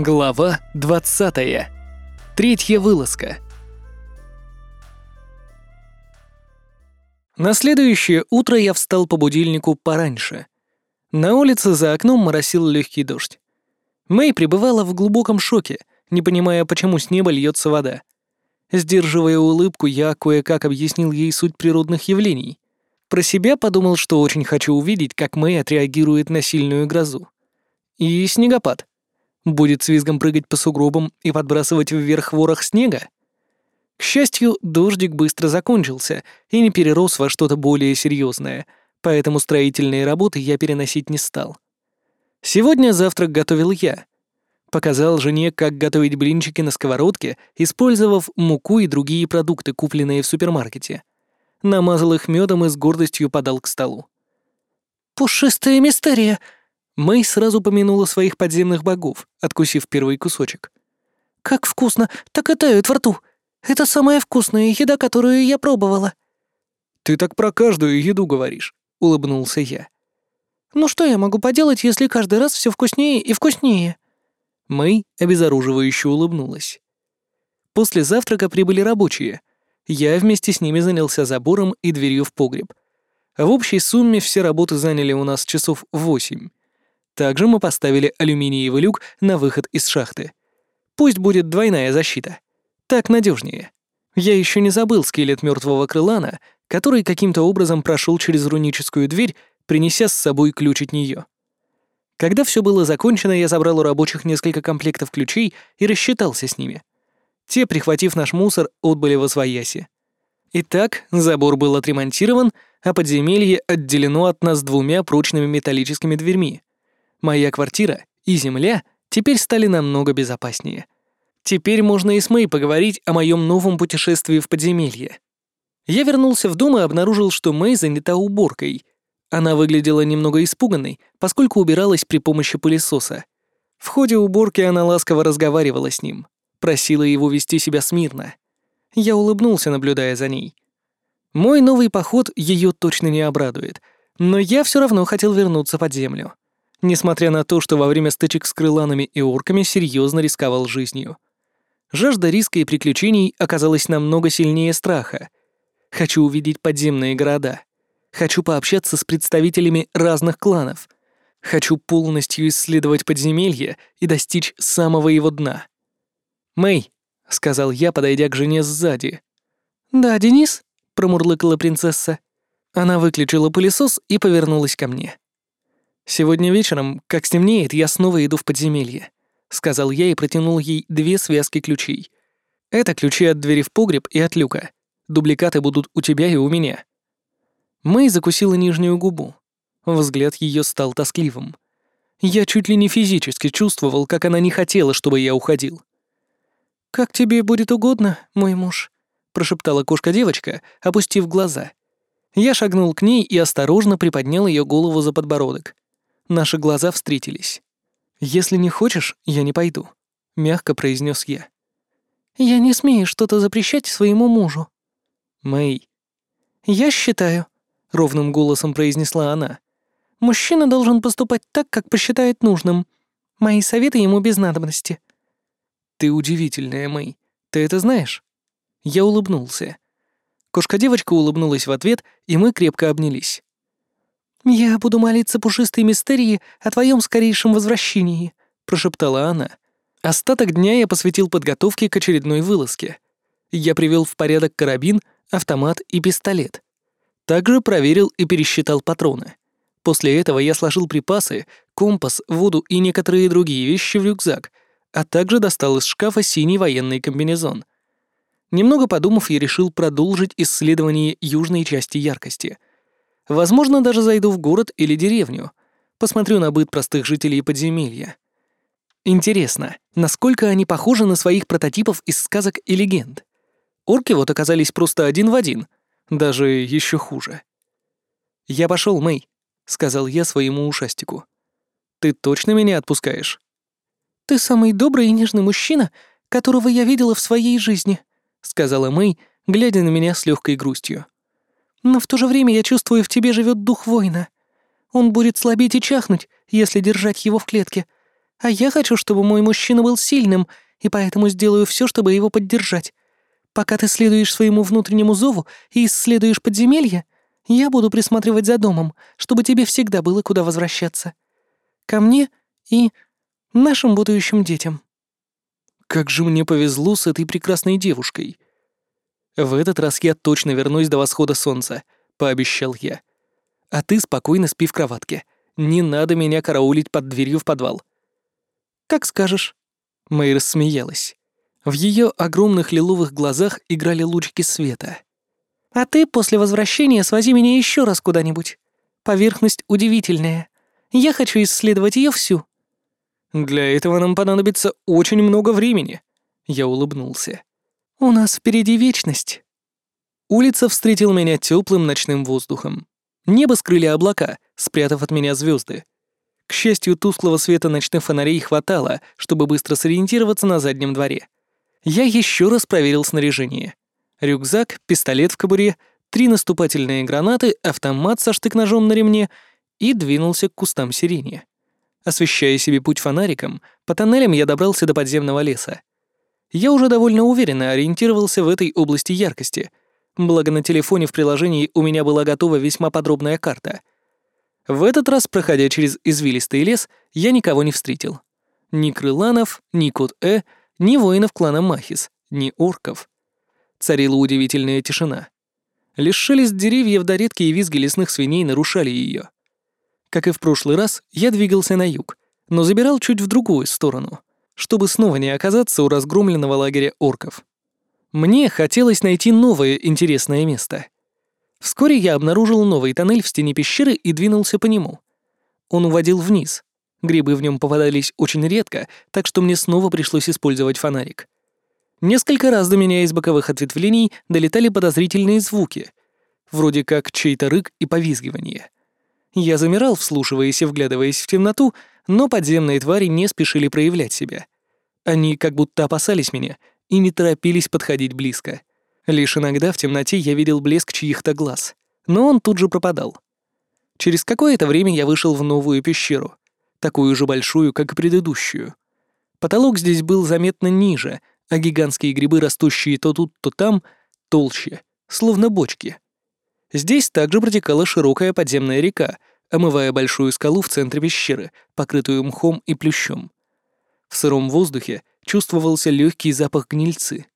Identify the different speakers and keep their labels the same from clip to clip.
Speaker 1: Глава 20. Третья вылазка. На следующее утро я встал по будильнику пораньше. На улице за окном моросил легкий дождь. Мэй пребывала в глубоком шоке, не понимая, почему с неба льется вода. Сдерживая улыбку, я кое-как объяснил ей суть природных явлений. Про себя подумал, что очень хочу увидеть, как Мэй отреагирует на сильную грозу. И снегопад. Будет с визгом прыгать по сугробам и подбрасывать вверх ворох снега? К счастью, дождик быстро закончился и не перерос во что-то более серьезное, поэтому строительные работы я переносить не стал. Сегодня завтрак готовил я. Показал жене, как готовить блинчики на сковородке, использовав муку и другие продукты, купленные в супермаркете. Намазал их медом и с гордостью подал к столу. «Пушистая мистерия!» Мэй сразу помянула своих подземных богов, откусив первый кусочек. «Как вкусно! Так и тают во рту! Это самая вкусная еда, которую я пробовала!» «Ты так про каждую еду говоришь», — улыбнулся я.
Speaker 2: «Ну что я могу поделать, если каждый раз все вкуснее и вкуснее?»
Speaker 1: Мэй обезоруживающе улыбнулась. После завтрака прибыли рабочие. Я вместе с ними занялся забором и дверью в погреб. В общей сумме все работы заняли у нас часов восемь. Также мы поставили алюминиевый люк на выход из шахты. Пусть будет двойная защита. Так надежнее. Я еще не забыл скелет мертвого крылана, который каким-то образом прошел через руническую дверь, принеся с собой ключ от нее. Когда все было закончено, я забрал у рабочих несколько комплектов ключей и рассчитался с ними. Те, прихватив наш мусор, отбыли во свояси. Итак, забор был отремонтирован, а подземелье отделено от нас двумя прочными металлическими дверьми. Моя квартира и земля теперь стали намного безопаснее. Теперь можно и с Мэй поговорить о моем новом путешествии в подземелье. Я вернулся в дом и обнаружил, что Мэй занята уборкой. Она выглядела немного испуганной, поскольку убиралась при помощи пылесоса. В ходе уборки она ласково разговаривала с ним, просила его вести себя смирно. Я улыбнулся, наблюдая за ней. Мой новый поход ее точно не обрадует, но я все равно хотел вернуться под землю несмотря на то, что во время стычек с крыланами и орками серьезно рисковал жизнью. Жажда риска и приключений оказалась намного сильнее страха. Хочу увидеть подземные города. Хочу пообщаться с представителями разных кланов. Хочу полностью исследовать подземелье и достичь самого его дна. «Мэй», — сказал я, подойдя к жене сзади.
Speaker 2: «Да, Денис?»
Speaker 1: — промурлыкала принцесса. Она выключила пылесос и повернулась ко мне. «Сегодня вечером, как стемнеет, я снова иду в подземелье», — сказал я и протянул ей две связки ключей. «Это ключи от двери в погреб и от люка. Дубликаты будут у тебя и у меня». Мэй закусила нижнюю губу. Взгляд ее стал тоскливым. Я чуть ли не физически чувствовал, как она не хотела, чтобы я уходил.
Speaker 2: «Как тебе будет угодно, мой муж», — прошептала кошка-девочка, опустив глаза.
Speaker 1: Я шагнул к ней и осторожно приподнял ее голову за подбородок. Наши глаза встретились. «Если не хочешь, я не пойду», — мягко произнес я.
Speaker 2: «Я не смею что-то запрещать своему мужу».
Speaker 1: «Мэй».
Speaker 2: «Я считаю», — ровным голосом произнесла она. «Мужчина должен поступать так, как посчитает нужным. Мои советы ему без надобности».
Speaker 1: «Ты удивительная, Мэй. Ты это знаешь?» Я улыбнулся. Кошка-девочка улыбнулась в ответ, и мы крепко обнялись.
Speaker 2: «Я буду молиться пушистой мистерии о твоем скорейшем возвращении», — прошептала она.
Speaker 1: Остаток дня я посвятил подготовке к очередной вылазке. Я привел в порядок карабин, автомат и пистолет. Также проверил и пересчитал патроны. После этого я сложил припасы, компас, воду и некоторые другие вещи в рюкзак, а также достал из шкафа синий военный комбинезон. Немного подумав, я решил продолжить исследование южной части яркости — Возможно, даже зайду в город или деревню. Посмотрю на быт простых жителей подземелья. Интересно, насколько они похожи на своих прототипов из сказок и легенд? Орки вот оказались просто один в один, даже еще хуже. «Я пошел, Мэй», — сказал я своему ушастику. «Ты точно меня отпускаешь?»
Speaker 2: «Ты самый добрый и нежный мужчина, которого я видела в своей жизни», — сказала Мэй, глядя на меня с легкой грустью. Но в то же время я чувствую, в тебе живет дух воина. Он будет слабеть и чахнуть, если держать его в клетке. А я хочу, чтобы мой мужчина был сильным, и поэтому сделаю все, чтобы его поддержать. Пока ты следуешь своему внутреннему зову и исследуешь подземелье, я буду присматривать за домом, чтобы тебе всегда было куда возвращаться. Ко мне и нашим будущим детям».
Speaker 1: Как же мне повезло с этой прекрасной девушкой. В этот раз я точно вернусь до восхода солнца, пообещал я. А ты спокойно спи в кроватке. Не надо меня караулить под дверью в подвал.
Speaker 2: Как скажешь.
Speaker 1: Мэй рассмеялась. В ее огромных лиловых глазах играли лучики света.
Speaker 2: «А ты после возвращения свози меня еще раз куда-нибудь. Поверхность удивительная. Я хочу исследовать ее всю».
Speaker 1: «Для этого нам понадобится очень много времени», — я улыбнулся.
Speaker 2: «У нас впереди вечность».
Speaker 1: Улица встретила меня теплым ночным воздухом. Небо скрыли облака, спрятав от меня звезды. К счастью, тусклого света ночных фонарей хватало, чтобы быстро сориентироваться на заднем дворе. Я еще раз проверил снаряжение. Рюкзак, пистолет в кобуре, три наступательные гранаты, автомат со штык-ножом на ремне и двинулся к кустам сирени. Освещая себе путь фонариком, по тоннелям я добрался до подземного леса. Я уже довольно уверенно ориентировался в этой области яркости, благо на телефоне в приложении у меня была готова весьма подробная карта. В этот раз, проходя через извилистый лес, я никого не встретил. Ни крыланов, ни кот Э, ни воинов клана Махис, ни орков. Царила удивительная тишина. Лишь шелест деревьев до редкие визги лесных свиней нарушали ее. Как и в прошлый раз, я двигался на юг, но забирал чуть в другую сторону, чтобы снова не оказаться у разгромленного лагеря орков. Мне хотелось найти новое интересное место. Вскоре я обнаружил новый тоннель в стене пещеры и двинулся по нему. Он уводил вниз. Грибы в нем попадались очень редко, так что мне снова пришлось использовать фонарик. Несколько раз до меня из боковых ответвлений долетали подозрительные звуки, вроде как чей-то рык и повизгивание. Я замирал, вслушиваясь и вглядываясь в темноту, но подземные твари не спешили проявлять себя. Они как будто опасались меня и не торопились подходить близко. Лишь иногда в темноте я видел блеск чьих-то глаз, но он тут же пропадал. Через какое-то время я вышел в новую пещеру, такую же большую, как и предыдущую. Потолок здесь был заметно ниже, а гигантские грибы, растущие то тут, то там, толще, словно бочки. Здесь также протекала широкая подземная река, омывая большую скалу в центре пещеры, покрытую мхом и плющом. В сыром воздухе чувствовался легкий запах гнильцы.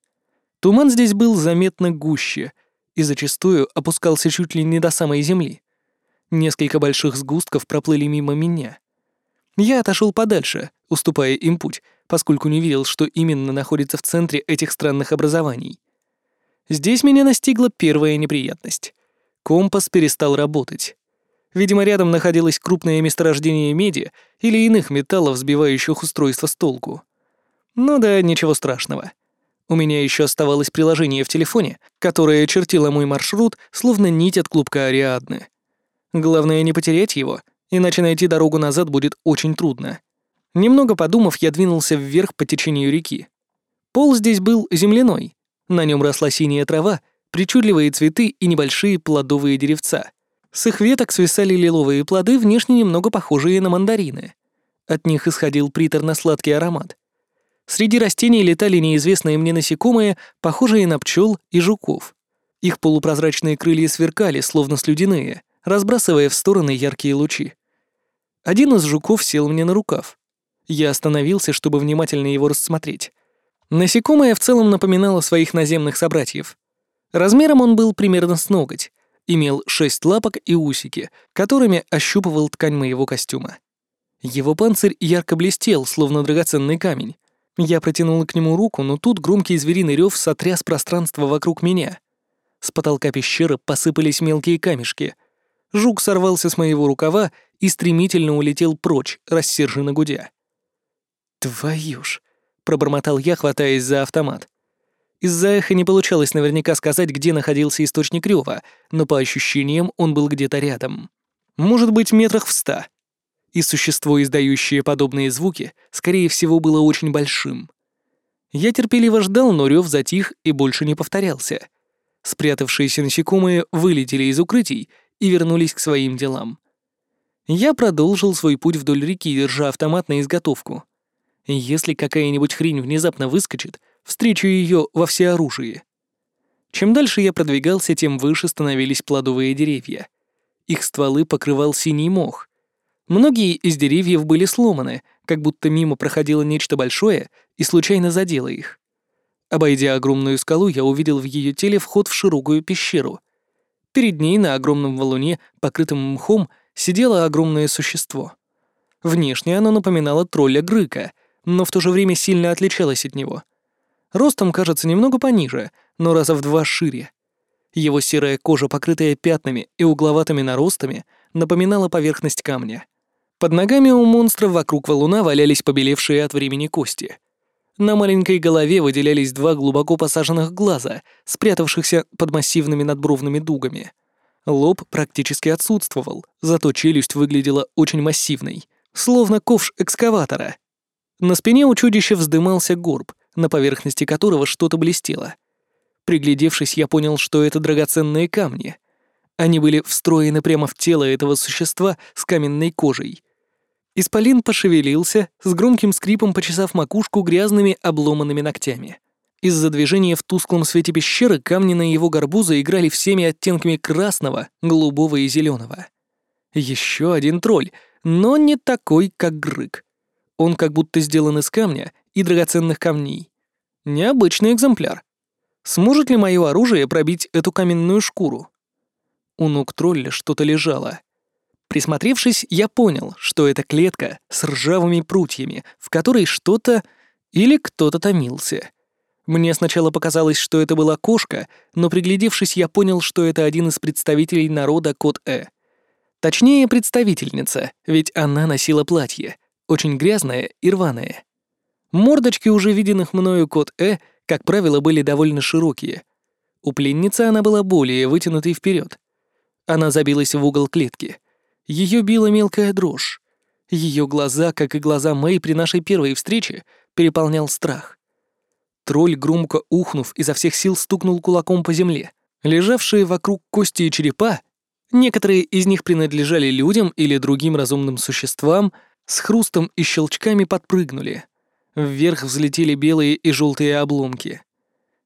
Speaker 1: Туман здесь был заметно гуще и зачастую опускался чуть ли не до самой земли. Несколько больших сгустков проплыли мимо меня. Я отошел подальше, уступая им путь, поскольку не видел, что именно находится в центре этих странных образований. Здесь меня настигла первая неприятность. Компас перестал работать. Видимо, рядом находилось крупное месторождение меди или иных металлов, сбивающих устройство с толку. Ну да, ничего страшного. У меня еще оставалось приложение в телефоне, которое чертило мой маршрут, словно нить от клубка Ариадны. Главное не потерять его, иначе найти дорогу назад будет очень трудно. Немного подумав, я двинулся вверх по течению реки. Пол здесь был земляной. На нем росла синяя трава, причудливые цветы и небольшие плодовые деревца. С их веток свисали лиловые плоды, внешне немного похожие на мандарины. От них исходил приторно-сладкий аромат. Среди растений летали неизвестные мне насекомые, похожие на пчел и жуков. Их полупрозрачные крылья сверкали, словно слюдяные, разбрасывая в стороны яркие лучи. Один из жуков сел мне на рукав. Я остановился, чтобы внимательно его рассмотреть. Насекомое в целом напоминало своих наземных собратьев. Размером он был примерно с ноготь, имел шесть лапок и усики, которыми ощупывал ткань моего костюма. Его панцирь ярко блестел, словно драгоценный камень. Я протянул к нему руку, но тут громкий звериный рев сотряс пространство вокруг меня. С потолка пещеры посыпались мелкие камешки. Жук сорвался с моего рукава и стремительно улетел прочь, рассерженно гудя. «Твою ж!» — пробормотал я, хватаясь за автомат. Из-за эха не получалось наверняка сказать, где находился источник рёва, но по ощущениям он был где-то рядом. Может быть, метрах в ста. И существо, издающее подобные звуки, скорее всего, было очень большим. Я терпеливо ждал, но рёв затих и больше не повторялся. Спрятавшиеся насекомые вылетели из укрытий и вернулись к своим делам. Я продолжил свой путь вдоль реки, держа автомат на изготовку — Если какая-нибудь хрень внезапно выскочит, встречу ее во всеоружии. Чем дальше я продвигался, тем выше становились плодовые деревья. Их стволы покрывал синий мох. Многие из деревьев были сломаны, как будто мимо проходило нечто большое и случайно задело их. Обойдя огромную скалу, я увидел в ее теле вход в широкую пещеру. Перед ней на огромном валуне, покрытом мхом, сидело огромное существо. Внешне оно напоминало тролля Грыка, но в то же время сильно отличалось от него. Ростом кажется немного пониже, но раза в два шире. Его серая кожа, покрытая пятнами и угловатыми наростами, напоминала поверхность камня. Под ногами у монстра вокруг валуна валялись побелевшие от времени кости — на маленькой голове выделялись два глубоко посаженных глаза, спрятавшихся под массивными надбровными дугами. Лоб практически отсутствовал, зато челюсть выглядела очень массивной, словно ковш экскаватора. На спине у чудища вздымался горб, на поверхности которого что-то блестело. Приглядевшись, я понял, что это драгоценные камни. Они были встроены прямо в тело этого существа с каменной кожей — Исполин пошевелился, с громким скрипом почесав макушку грязными обломанными ногтями. Из-за движения в тусклом свете пещеры камни на его горбу заиграли всеми оттенками красного, голубого и зеленого. Еще один тролль, но не такой, как Грык. Он как будто сделан из камня и драгоценных камней. Необычный экземпляр. Сможет ли мое оружие пробить эту каменную шкуру? У ног тролля что-то лежало — Присмотревшись, я понял, что это клетка с ржавыми прутьями, в которой что-то или кто-то томился. Мне сначала показалось, что это была кошка, но приглядевшись, я понял, что это один из представителей народа Кот-Э. Точнее, представительница, ведь она носила платье, очень грязное и рваное. Мордочки уже виденных мною Кот-Э, как правило, были довольно широкие. У пленницы она была более вытянутой вперед. Она забилась в угол клетки — ее била мелкая дрожь. Ее глаза, как и глаза Мэй при нашей первой встрече, переполнял страх. Тролль, громко ухнув, изо всех сил стукнул кулаком по земле. Лежавшие вокруг кости и черепа, некоторые из них принадлежали людям или другим разумным существам, с хрустом и щелчками подпрыгнули. Вверх взлетели белые и желтые обломки.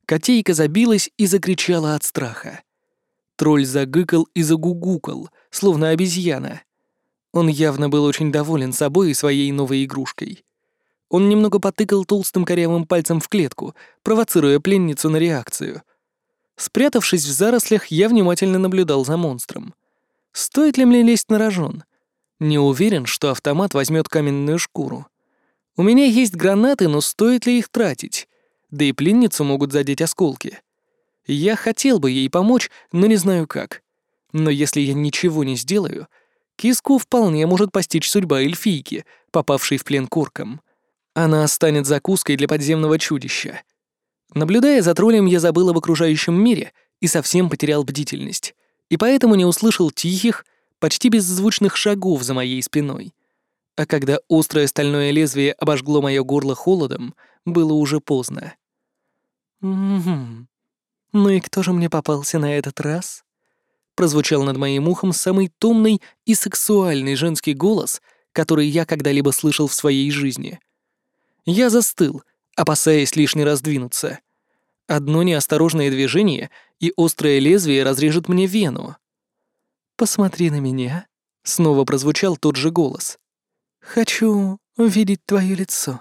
Speaker 1: Котейка забилась и закричала от страха. Тролль загыкал и загугукал, словно обезьяна. Он явно был очень доволен собой и своей новой игрушкой. Он немного потыкал толстым корявым пальцем в клетку, провоцируя пленницу на реакцию. Спрятавшись в зарослях, я внимательно наблюдал за монстром. Стоит ли мне лезть на рожон? Не уверен, что автомат возьмет каменную шкуру. У меня есть гранаты, но стоит ли их тратить? Да и пленницу могут задеть осколки. Я хотел бы ей помочь, но не знаю как. Но если я ничего не сделаю, киску вполне может постичь судьба эльфийки, попавшей в плен куркам. Она станет закуской для подземного чудища. Наблюдая за троллем, я забыл об окружающем мире и совсем потерял бдительность, и поэтому не услышал тихих, почти беззвучных шагов за моей спиной. А когда острое стальное лезвие обожгло мое горло холодом, было уже поздно. «Угу. Ну и кто же мне попался на этот раз?» прозвучал над моим ухом самый томный и сексуальный женский голос, который я когда-либо слышал в своей жизни. Я застыл, опасаясь лишний раз двинуться. Одно неосторожное движение, и острое лезвие разрежет мне вену. «Посмотри на меня», — снова прозвучал тот же голос. «Хочу увидеть твое лицо».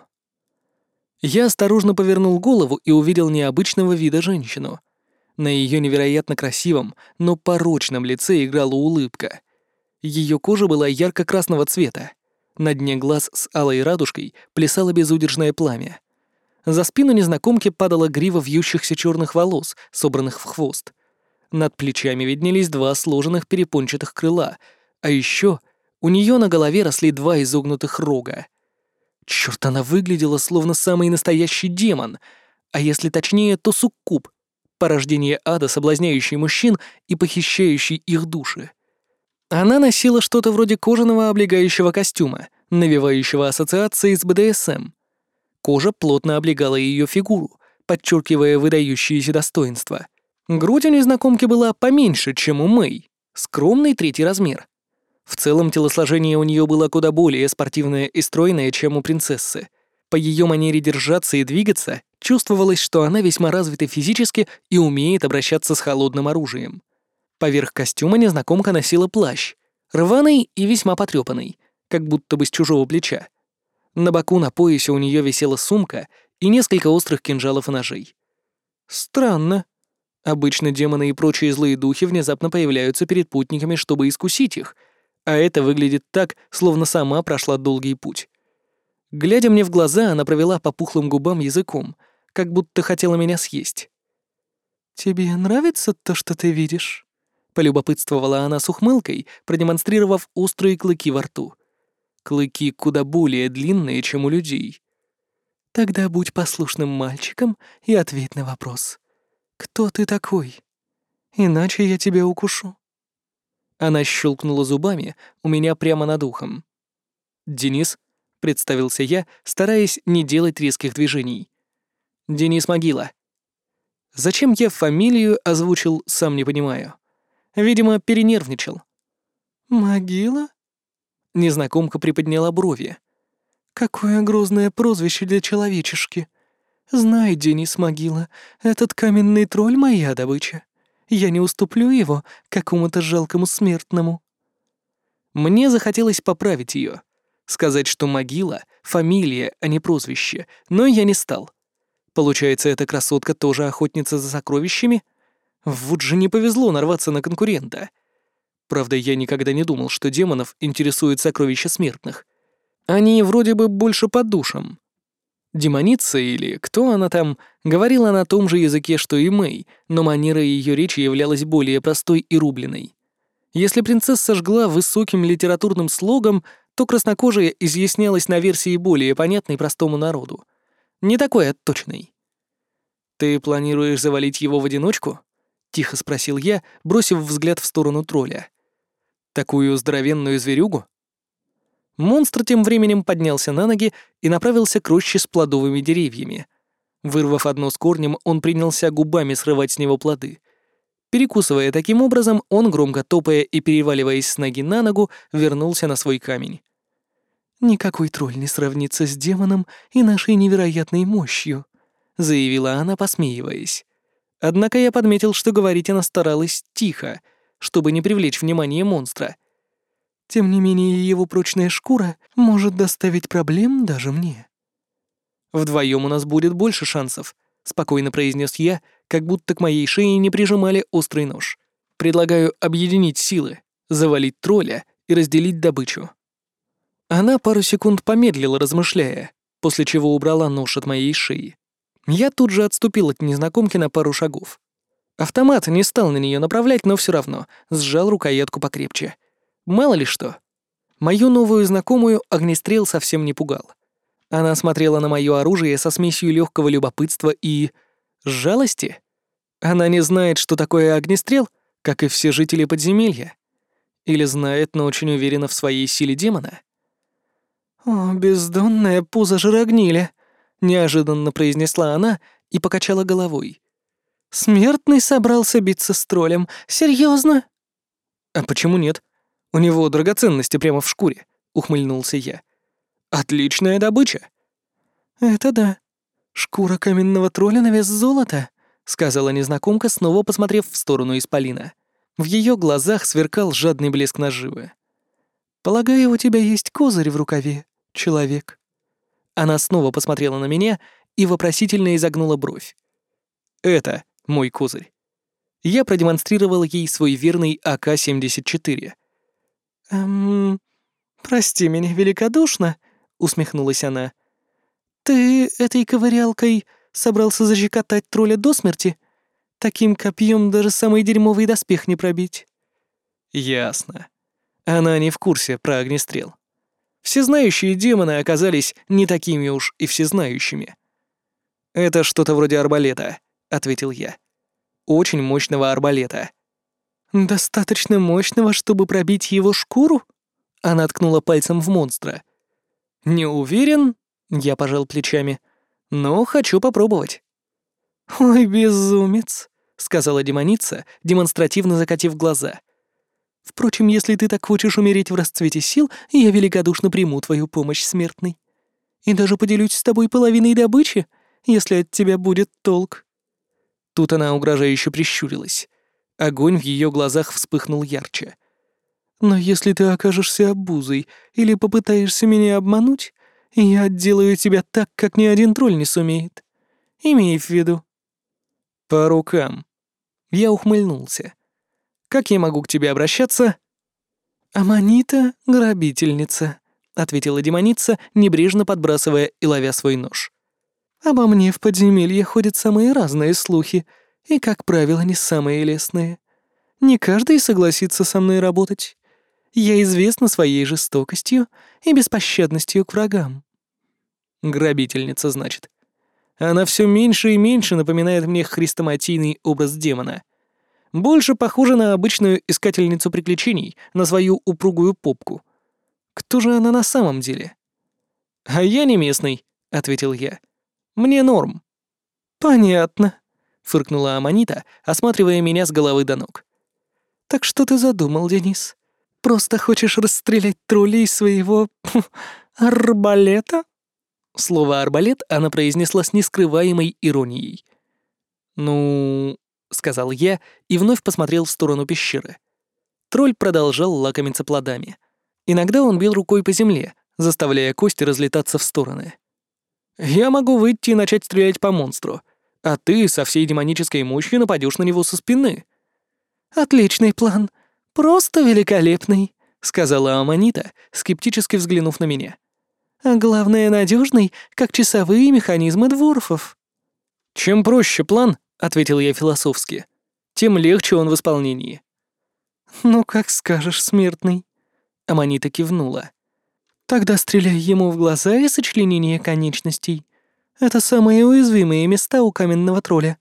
Speaker 1: Я осторожно повернул голову и увидел необычного вида женщину. На ее невероятно красивом, но порочном лице играла улыбка. Ее кожа была ярко-красного цвета. На дне глаз с алой радужкой плясало безудержное пламя. За спину незнакомки падала грива вьющихся черных волос, собранных в хвост. Над плечами виднелись два сложенных перепончатых крыла, а еще у нее на голове росли два изогнутых рога. Черт, она выглядела словно самый настоящий демон, а если точнее, то суккуб, порождение ада, соблазняющий мужчин и похищающий их души. Она носила что-то вроде кожаного облегающего костюма, навевающего ассоциации с БДСМ. Кожа плотно облегала ее фигуру, подчеркивая выдающиеся достоинства. Грудь у незнакомки была поменьше, чем у Мэй, скромный третий размер. В целом телосложение у нее было куда более спортивное и стройное, чем у принцессы. По ее манере держаться и двигаться чувствовалось, что она весьма развита физически и умеет обращаться с холодным оружием. Поверх костюма незнакомка носила плащ, рваный и весьма потрепанный, как будто бы с чужого плеча. На боку на поясе у нее висела сумка и несколько острых кинжалов и ножей. Странно. Обычно демоны и прочие злые духи внезапно появляются перед путниками, чтобы искусить их, а это выглядит так, словно сама прошла долгий путь. Глядя мне в глаза, она провела по пухлым губам языком, как будто хотела меня съесть.
Speaker 2: «Тебе нравится то, что ты видишь?» — полюбопытствовала она с ухмылкой, продемонстрировав острые клыки во рту. Клыки куда более длинные, чем у людей. «Тогда будь послушным мальчиком и ответь на вопрос. Кто ты такой? Иначе я тебя укушу».
Speaker 1: Она щелкнула зубами у меня прямо над ухом. «Денис?» — представился я, стараясь не делать резких движений. «Денис Могила». Зачем я фамилию озвучил, сам не понимаю. Видимо, перенервничал.
Speaker 2: «Могила?»
Speaker 1: Незнакомка приподняла брови.
Speaker 2: «Какое грозное прозвище для человечешки. Знай, Денис Могила, этот каменный тролль — моя добыча. Я не уступлю его какому-то жалкому смертному».
Speaker 1: Мне захотелось поправить ее, сказать, что могила — фамилия, а не прозвище, но я не стал. Получается, эта красотка тоже охотница за сокровищами? Вот же не повезло нарваться на конкурента. Правда, я никогда не думал, что демонов интересуют сокровища смертных. Они вроде бы больше по душам. Демоница или кто она там, говорила на том же языке, что и Мэй, но манера ее речи являлась более простой и рубленной. Если принцесса жгла высоким литературным слогом, то краснокожая изъяснялась на версии более понятной простому народу. Не такой отточной. «Ты планируешь завалить его в одиночку?» — тихо спросил я, бросив взгляд в сторону тролля. «Такую здоровенную зверюгу?» Монстр тем временем поднялся на ноги и направился к роще с плодовыми деревьями. Вырвав одно с корнем, он принялся губами срывать с него плоды. Перекусывая таким образом, он, громко топая и переваливаясь с ноги на ногу, вернулся на свой камень.
Speaker 2: «Никакой тролль не сравнится с демоном и нашей невероятной мощью», — заявила она, посмеиваясь.
Speaker 1: Однако я подметил, что говорить она старалась тихо, чтобы не привлечь внимание монстра —
Speaker 2: тем не менее, его прочная шкура может доставить проблем даже мне.
Speaker 1: Вдвоем у нас будет больше шансов, спокойно произнес я, как будто к моей шее не прижимали острый нож. Предлагаю объединить силы, завалить тролля и разделить добычу. Она пару секунд помедлила, размышляя, после чего убрала нож от моей шеи. Я тут же отступил от незнакомки на пару шагов. Автомат не стал на нее направлять, но все равно сжал рукоятку покрепче — Мало ли что. Мою новую знакомую огнестрел совсем не пугал. Она смотрела на мое оружие со смесью легкого любопытства и... жалости. Она не знает, что такое огнестрел, как и все жители подземелья. Или знает, но очень уверена в своей силе демона.
Speaker 2: «О, бездонная пузо жирогниля!» — неожиданно произнесла она и покачала головой. «Смертный собрался биться с троллем. Серьезно?
Speaker 1: «А почему нет?» У него драгоценности прямо в шкуре», — ухмыльнулся я. «Отличная добыча».
Speaker 2: «Это да. Шкура каменного тролля на вес золота», — сказала незнакомка, снова посмотрев в сторону Исполина. В ее глазах сверкал жадный блеск наживы. «Полагаю, у тебя есть козырь в рукаве, человек».
Speaker 1: Она снова посмотрела на меня и вопросительно изогнула бровь. «Это мой козырь». Я продемонстрировал ей свой верный АК-74 —
Speaker 2: «Эм... Прости меня великодушно», — усмехнулась она. «Ты этой ковырялкой собрался защекотать тролля до смерти? Таким копьем даже самый дерьмовый доспех не пробить».
Speaker 1: «Ясно. Она не в курсе про огнестрел. Всезнающие демоны оказались не такими уж и всезнающими». «Это что-то вроде арбалета», — ответил я. «Очень мощного арбалета».
Speaker 2: «Достаточно мощного, чтобы пробить его шкуру?» Она ткнула пальцем в монстра.
Speaker 1: «Не уверен?» — я пожал плечами. «Но хочу попробовать».
Speaker 2: «Ой, безумец», — сказала демоница, демонстративно закатив глаза. «Впрочем, если ты так хочешь умереть в расцвете сил, я великодушно приму твою помощь, смертный. и даже поделюсь с тобой половиной добычи, если от тебя будет толк».
Speaker 1: Тут она угрожающе прищурилась. Огонь в ее глазах вспыхнул ярче.
Speaker 2: «Но если ты окажешься обузой или попытаешься меня обмануть, я отделаю тебя так, как ни один тролль не сумеет. Имей в виду».
Speaker 1: «По рукам». Я ухмыльнулся. «Как я могу к тебе обращаться?»
Speaker 2: «Аманита — грабительница», —
Speaker 1: ответила демоница, небрежно подбрасывая и ловя свой нож.
Speaker 2: «Обо мне в подземелье ходят самые разные слухи, и, как правило, не самые лестные. Не каждый согласится со мной работать. Я известна своей жестокостью и беспощадностью к врагам».
Speaker 1: «Грабительница, значит. Она все меньше и меньше напоминает мне хрестоматийный образ демона — больше похожа на обычную искательницу приключений, на свою упругую попку. Кто же она на самом деле? «А я не местный», — ответил я. «Мне норм».
Speaker 2: «Понятно», —
Speaker 1: фыркнула Аманита, осматривая меня с головы до ног.
Speaker 2: «Так что ты задумал, Денис? Просто хочешь расстрелять троллей своего... арбалета?»
Speaker 1: Слово «арбалет» она произнесла с нескрываемой иронией. «Ну, — сказал я и вновь посмотрел в сторону пещеры. Тролль продолжал лакомиться плодами. Иногда он бил рукой по земле, заставляя кости разлетаться в стороны. «Я могу выйти и начать стрелять по монстру, а ты со всей демонической мощью нападешь на него со спины».
Speaker 2: «Отличный план. Просто великолепный», —
Speaker 1: сказала Аманита, скептически взглянув на меня.
Speaker 2: «А главное, надежный, как часовые механизмы дворфов».
Speaker 1: «Чем проще план, — ответил я философски, — тем легче он в исполнении.
Speaker 2: «Ну, как скажешь, смертный».
Speaker 1: Аманита кивнула.
Speaker 2: «Тогда стреляй ему в глаза и сочленение конечностей. Это самые уязвимые места у каменного тролля.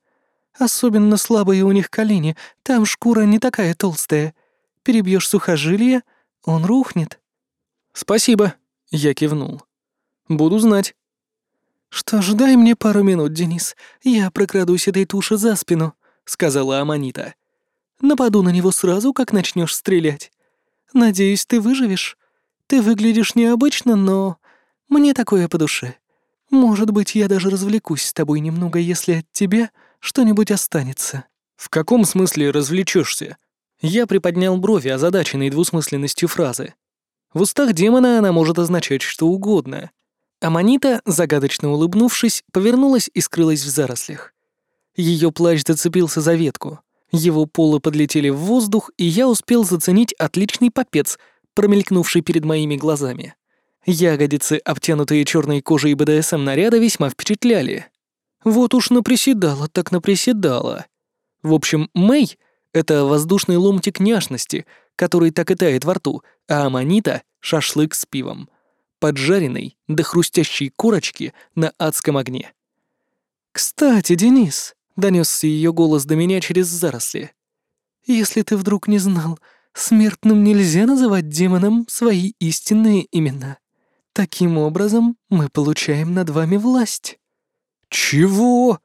Speaker 2: Особенно слабые у них колени, там шкура не такая толстая. Перебьешь сухожилие, он рухнет».
Speaker 1: «Спасибо», — я кивнул. «Буду знать».
Speaker 2: «Что ж, дай мне пару минут, Денис. Я прокрадусь этой туши за спину», — сказала Аманита. «Нападу на него сразу, как начнешь стрелять. Надеюсь, ты выживешь. Ты выглядишь необычно, но мне такое по душе. Может быть, я даже развлекусь с тобой немного, если от тебя что-нибудь останется».
Speaker 1: «В каком смысле развлечешься? Я приподнял брови, озадаченной двусмысленностью фразы. В устах демона она может означать что угодно — Аманита, загадочно улыбнувшись, повернулась и скрылась в зарослях. Ее плащ зацепился за ветку. Его полы подлетели в воздух, и я успел заценить отличный попец, промелькнувший перед моими глазами. Ягодицы, обтянутые черной кожей БДСМ наряда, весьма впечатляли. Вот уж наприседала, так наприседала. В общем, Мэй — это воздушный ломтик няшности, который так и тает во рту, а Аманита — шашлык с пивом поджаренной до хрустящей корочки на адском огне.
Speaker 2: «Кстати, Денис», — донесся ее голос до меня через заросли, «если ты вдруг не знал, смертным нельзя называть демоном свои истинные имена. Таким образом мы получаем над вами власть».
Speaker 1: «Чего?»